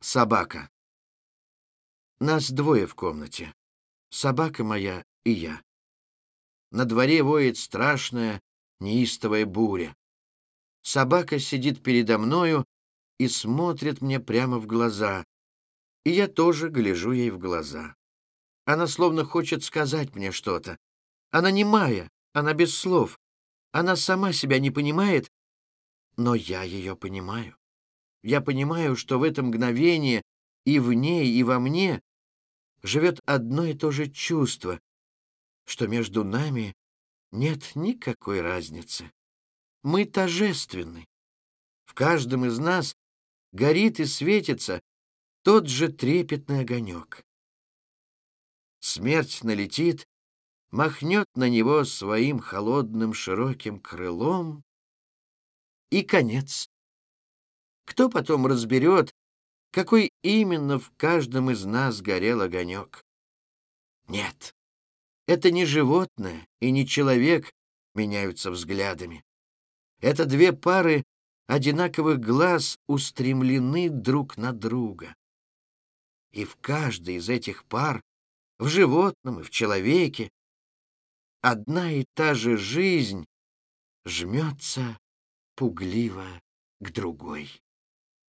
Собака. Нас двое в комнате. Собака моя и я. На дворе воет страшная, неистовая буря. Собака сидит передо мною и смотрит мне прямо в глаза, и я тоже гляжу ей в глаза. Она словно хочет сказать мне что-то. Она не моя, она без слов. Она сама себя не понимает, но я ее понимаю. Я понимаю, что в это мгновение и в ней, и во мне живет одно и то же чувство, что между нами нет никакой разницы. Мы тожественны. В каждом из нас горит и светится тот же трепетный огонек. Смерть налетит, махнет на него своим холодным широким крылом, и конец. Кто потом разберет, какой именно в каждом из нас горел огонек? Нет, это не животное и не человек меняются взглядами. Это две пары одинаковых глаз устремлены друг на друга. И в каждой из этих пар, в животном и в человеке, одна и та же жизнь жмется пугливо к другой.